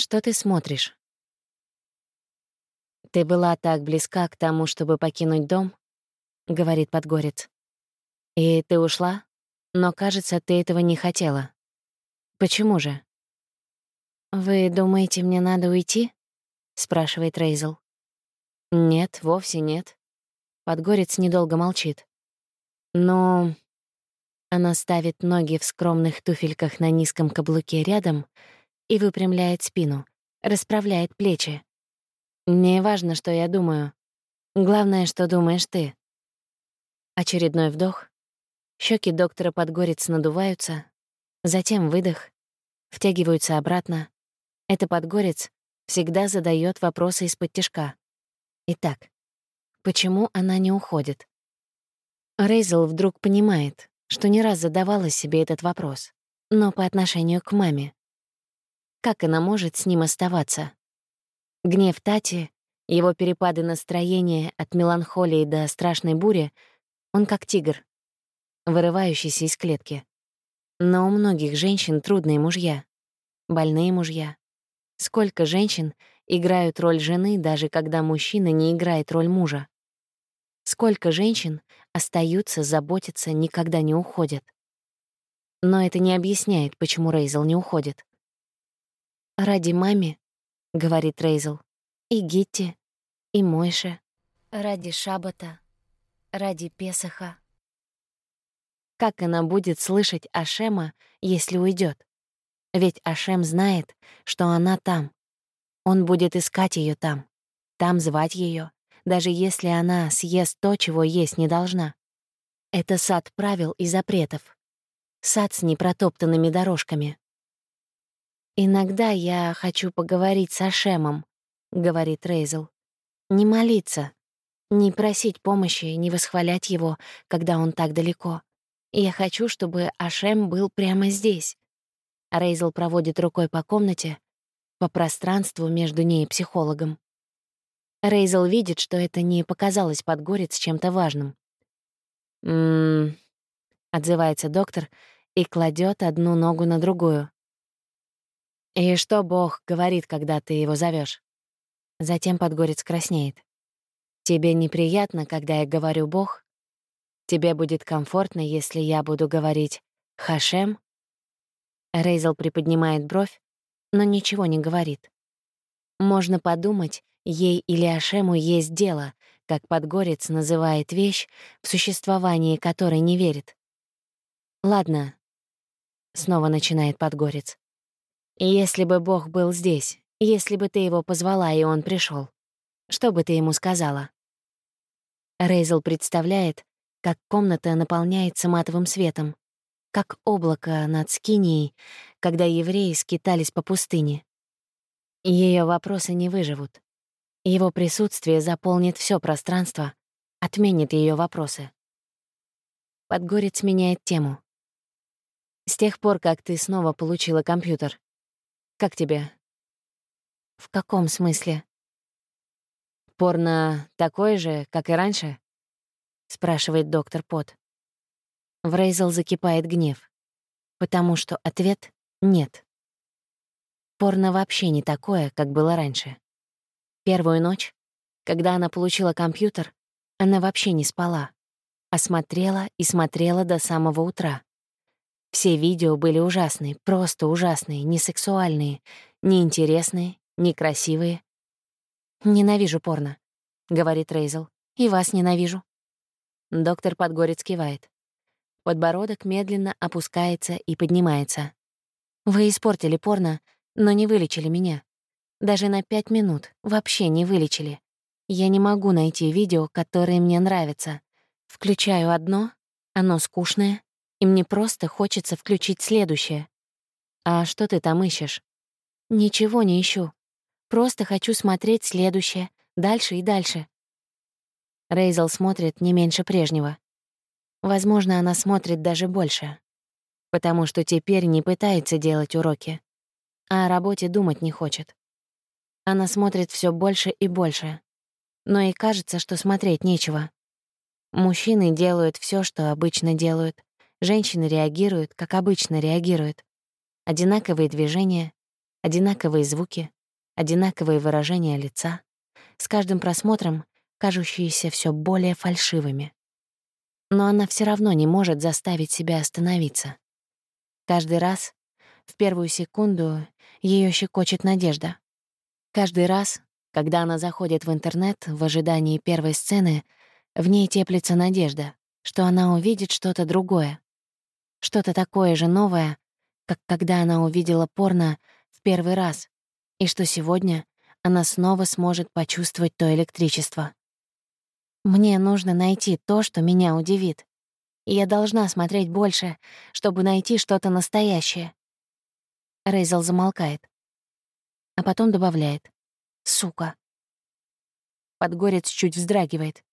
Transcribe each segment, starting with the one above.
Что ты смотришь? Ты была так близка к тому, чтобы покинуть дом, говорит Подгорец. И ты ушла, но, кажется, ты этого не хотела. Почему же? Вы думаете, мне надо уйти? спрашивает Рейзел. Нет, вовсе нет. Подгорец недолго молчит. Но она ставит ноги в скромных туфельках на низком каблуке рядом и выпрямляет спину, расправляет плечи. Не важно, что я думаю. Главное, что думаешь ты. Очередной вдох. Щеки доктора Подгорец надуваются, затем выдох, втягиваются обратно. Это Подгорец всегда задает вопросы из-под тишка. Итак, почему она не уходит? Рейзел вдруг понимает, что не раз задавала себе этот вопрос, но по отношению к маме. Как она может с ним оставаться? Гнев Тати, его перепады настроения от меланхолии до страшной бури, он как тигр, вырывающийся из клетки. Но у многих женщин трудные мужья, больные мужья. Сколько женщин играют роль жены, даже когда мужчина не играет роль мужа? Сколько женщин остаются, заботятся, никогда не уходят? Но это не объясняет, почему Рейзел не уходит. «Ради маме», — говорит Рейзел, — «и Гитти, и Мойше, ради Шабата, ради Песаха». Как она будет слышать Ашема, если уйдет? Ведь Ашем знает, что она там. Он будет искать ее там, там звать ее, даже если она съест то, чего есть не должна. Это сад правил и запретов. Сад с непротоптанными дорожками. «Иногда я хочу поговорить с Ашемом», — говорит Рейзел. «Не молиться, не просить помощи, не восхвалять его, когда он так далеко. Я хочу, чтобы Ашем был прямо здесь. Рейзел проводит рукой по комнате, по пространству между ней и психологом. Рейзел видит, что это не показалось Подгорец чем-то важным. «М-м-м», отзывается доктор и кладет одну ногу на другую. «И что Бог говорит, когда ты его зовешь? Затем Подгорец краснеет. «Тебе неприятно, когда я говорю «Бог»?» Тебе будет комфортно, если я буду говорить «Хашем»?» Рейзел приподнимает бровь, но ничего не говорит. Можно подумать, ей или Ашему есть дело, как Подгорец называет вещь, в существовании которой не верит. «Ладно», — снова начинает Подгорец. «Если бы Бог был здесь, если бы ты его позвала, и он пришел, что бы ты ему сказала?» Рейзел представляет, как комната наполняется матовым светом, как облако над Скинией, когда евреи скитались по пустыне. Ее вопросы не выживут. Его присутствие заполнит все пространство, отменит ее вопросы. Подгорец меняет тему. С тех пор, как ты снова получила компьютер. Как тебе? В каком смысле? Порно такое же, как и раньше? спрашивает доктор Пот. В Рейзел закипает гнев, потому что ответ — нет. Порно вообще не такое, как было раньше. Первую ночь, когда она получила компьютер, она вообще не спала, а смотрела и смотрела до самого утра. Все видео были ужасные, просто ужасные, не сексуальные, неинтересные, некрасивые. «Ненавижу порно», — говорит Рейзел. «И вас ненавижу». Доктор Подгорец кивает. Подбородок медленно опускается и поднимается. «Вы испортили порно, но не вылечили меня. Даже на пять минут вообще не вылечили. Я не могу найти видео, которые мне нравятся. Включаю одно, оно скучное, и мне просто хочется включить следующее. А что ты там ищешь? Ничего не ищу. Просто хочу смотреть следующее, дальше и дальше. Рейзел смотрит не меньше прежнего. Возможно, она смотрит даже больше. Потому что теперь не пытается делать уроки, а о работе думать не хочет. Она смотрит все больше и больше. Но и кажется, что смотреть нечего. Мужчины делают все, что обычно делают. Женщины реагируют, как обычно реагируют. Одинаковые движения, одинаковые звуки, одинаковые выражения лица, с каждым просмотром кажущиеся все более фальшивыми. Но она все равно не может заставить себя остановиться. Каждый раз, в первую секунду, ее щекочет надежда. Каждый раз, когда она заходит в интернет в ожидании первой сцены, в ней теплится надежда, что она увидит что-то другое. Что-то такое же новое, как когда она увидела порно в первый раз, и что сегодня она снова сможет почувствовать то электричество. Мне нужно найти то, что меня удивит. Я должна смотреть больше, чтобы найти что-то настоящее. Рейзел замолкает. А потом добавляет. Сука. Подгорец чуть вздрагивает.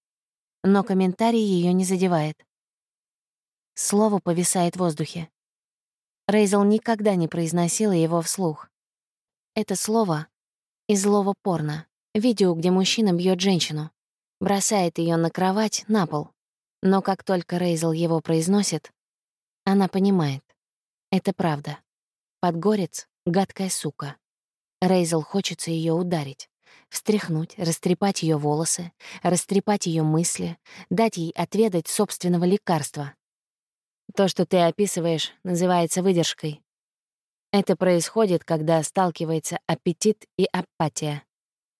Но комментарий ее не задевает. Слово повисает в воздухе. Рейзел никогда не произносила его вслух. Это слово из злого порно. Видео, где мужчина бьет женщину, бросает ее на кровать, на пол. Но как только Рейзел его произносит, она понимает. Это правда. Подгорец — гадкая сука. Рейзел хочется ее ударить, встряхнуть, растрепать ее волосы, растрепать ее мысли, дать ей отведать собственного лекарства. То, что ты описываешь, называется выдержкой. Это происходит, когда сталкивается аппетит и апатия.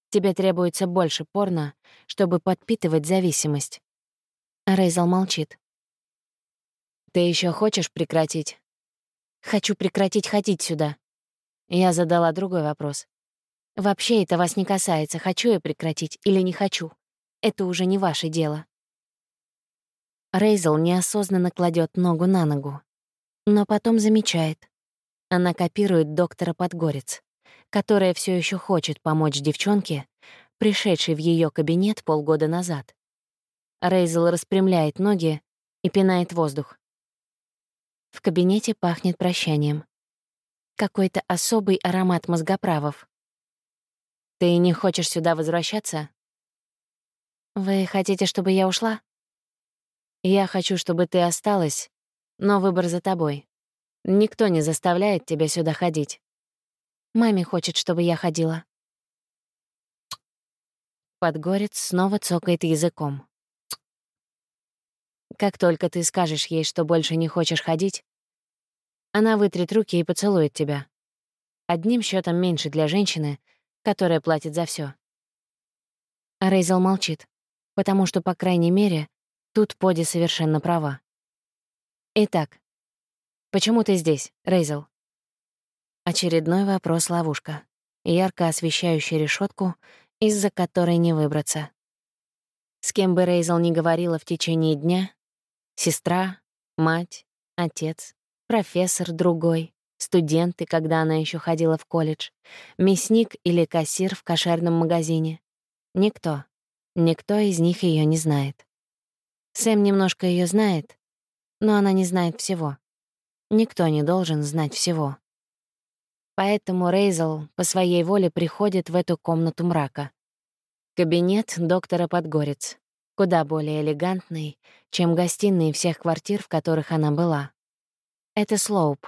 Тебе требуется больше порно, чтобы подпитывать зависимость. Рейзел молчит. Ты еще хочешь прекратить? Хочу прекратить ходить сюда. Я задала другой вопрос. Вообще это вас не касается, хочу я прекратить или не хочу. Это уже не ваше дело. Рейзел неосознанно кладет ногу на ногу, но потом замечает. Она копирует доктора Подгорец, которая все еще хочет помочь девчонке, пришедшей в ее кабинет полгода назад. Рейзел распрямляет ноги и пинает воздух. В кабинете пахнет прощанием. Какой-то особый аромат мозгоправов. «Ты не хочешь сюда возвращаться?» «Вы хотите, чтобы я ушла?» «Я хочу, чтобы ты осталась, но выбор за тобой. Никто не заставляет тебя сюда ходить. Маме хочет, чтобы я ходила». Подгорец снова цокает языком. Как только ты скажешь ей, что больше не хочешь ходить, она вытрет руки и поцелует тебя. Одним счетом меньше для женщины, которая платит за все. Рейзел молчит, потому что, по крайней мере, тут Поди совершенно права. Итак, почему ты здесь, Рейзел? Очередной вопрос-ловушка, ярко освещающий решетку, из-за которой не выбраться. С кем бы Рейзел ни говорила в течение дня, Сестра, мать, отец, профессор другой, студенты, когда она еще ходила в колледж, мясник или кассир в кошерном магазине. Никто, никто из них ее не знает. Сэм немножко ее знает, но она не знает всего. Никто не должен знать всего. Поэтому Рейзел по своей воле приходит в эту комнату мрака. Кабинет доктора Подгорец куда более элегантной, чем гостиные всех квартир, в которых она была. Это слоуп,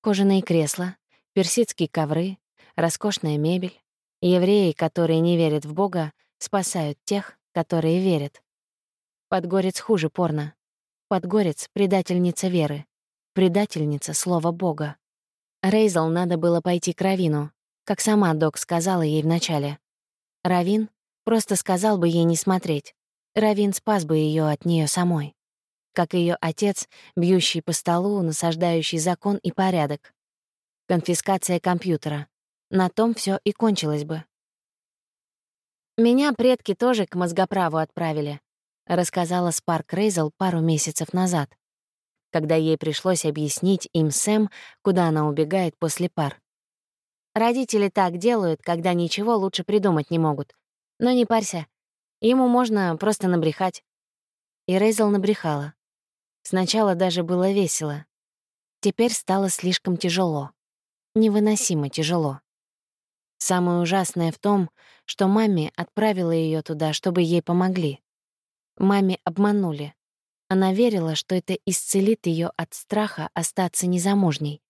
кожаные кресла, персидские ковры, роскошная мебель. Евреи, которые не верят в Бога, спасают тех, которые верят. Подгорец хуже порно. Подгорец — предательница веры. Предательница слова Бога. Рейзел надо было пойти к Равину, как сама док сказала ей вначале. Равин просто сказал бы ей не смотреть. Равин спас бы ее от нее самой. Как ее отец, бьющий по столу, насаждающий закон и порядок. Конфискация компьютера. На том все и кончилось бы. «Меня предки тоже к мозгоправу отправили», — рассказала Спарк Рейзел пару месяцев назад, когда ей пришлось объяснить им Сэм, куда она убегает после пар. Родители так делают, когда ничего лучше придумать не могут. Но не парься, Ему можно просто набрехать. И Рейзел набрехала. Сначала даже было весело. Теперь стало слишком тяжело. Невыносимо тяжело. Самое ужасное в том, что маме отправила ее туда, чтобы ей помогли. Маме обманули. Она верила, что это исцелит ее от страха остаться незамужней.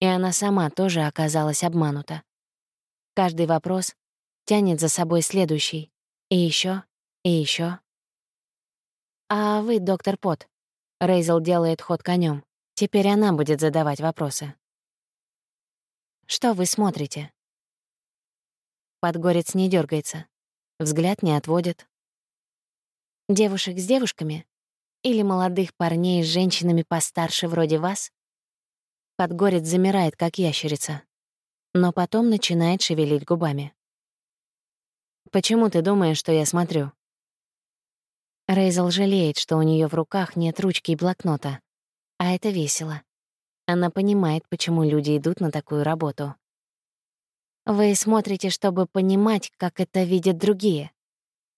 И она сама тоже оказалась обманута. Каждый вопрос тянет за собой следующий. И еще, и еще. «А вы, доктор Пот?» Рейзел делает ход конем. Теперь она будет задавать вопросы. «Что вы смотрите?» Подгорец не дергается, взгляд не отводит. «Девушек с девушками? Или молодых парней с женщинами постарше вроде вас?» Подгорец замирает, как ящерица, но потом начинает шевелить губами. «Почему ты думаешь, что я смотрю?» Рейзел жалеет, что у нее в руках нет ручки и блокнота. А это весело. Она понимает, почему люди идут на такую работу. Вы смотрите, чтобы понимать, как это видят другие.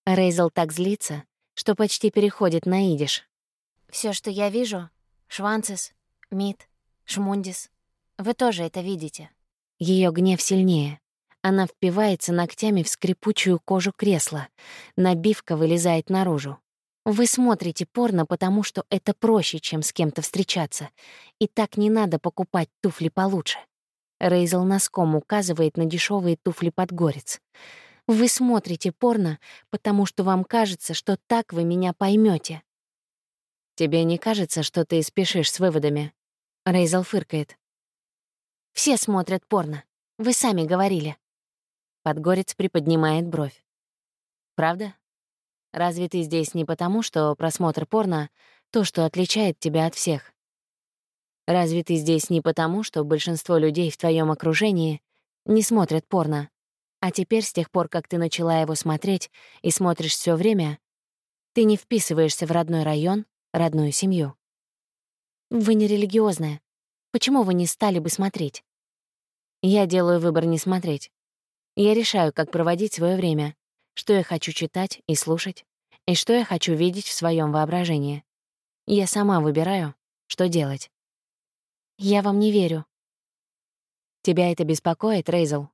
Рейзел так злится, что почти переходит на идиш. Все, что я вижу — Шванцис, Мид, Шмундис. Вы тоже это видите. Ее гнев сильнее. Она впивается ногтями в скрипучую кожу кресла. Набивка вылезает наружу. Вы смотрите порно, потому что это проще, чем с кем-то встречаться. И так не надо покупать туфли получше. Рейзел носком указывает на дешевые туфли под горец. Вы смотрите порно, потому что вам кажется, что так вы меня поймете. Тебе не кажется, что ты спешишь с выводами? Рейзел фыркает. Все смотрят порно. Вы сами говорили. Подгорец приподнимает бровь. Правда? Разве ты здесь не потому, что просмотр порно — то, что отличает тебя от всех? Разве ты здесь не потому, что большинство людей в твоем окружении не смотрят порно? А теперь, с тех пор, как ты начала его смотреть и смотришь все время, ты не вписываешься в родной район, родную семью. Вы не религиозная. Почему вы не стали бы смотреть? Я делаю выбор не смотреть. Я решаю, как проводить свое время, что я хочу читать и слушать, и что я хочу видеть в своем воображении. Я сама выбираю, что делать. Я вам не верю. Тебя это беспокоит, Рейзел?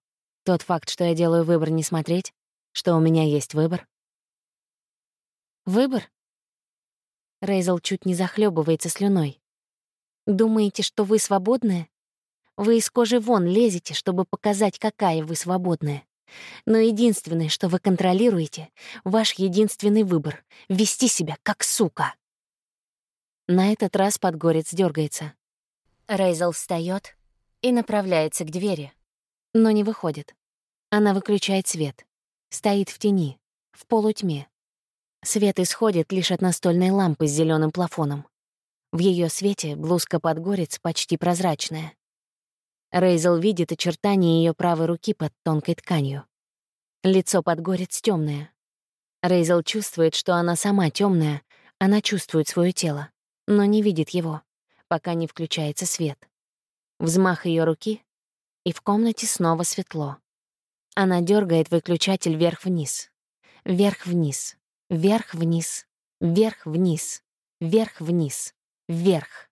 Тот факт, что я делаю выбор не смотреть, что у меня есть выбор? Выбор? Рейзел чуть не захлебывается слюной. Думаете, что вы свободная? Вы из кожи вон лезете, чтобы показать, какая вы свободная. Но единственное, что вы контролируете, ваш единственный выбор — вести себя как сука. На этот раз подгорец дергается. Рейзел встает и направляется к двери, но не выходит. Она выключает свет, стоит в тени, в полутьме. Свет исходит лишь от настольной лампы с зеленым плафоном. В ее свете блузка подгорец почти прозрачная. Рейзел видит очертания ее правой руки под тонкой тканью. Лицо подгорец темное. Рейзел чувствует, что она сама темная, она чувствует свое тело, но не видит его, пока не включается свет. Взмах ее руки, и в комнате снова светло. Она дергает выключатель вверх-вниз, вверх-вниз, вверх-вниз, вверх-вниз, вверх-вниз, вверх.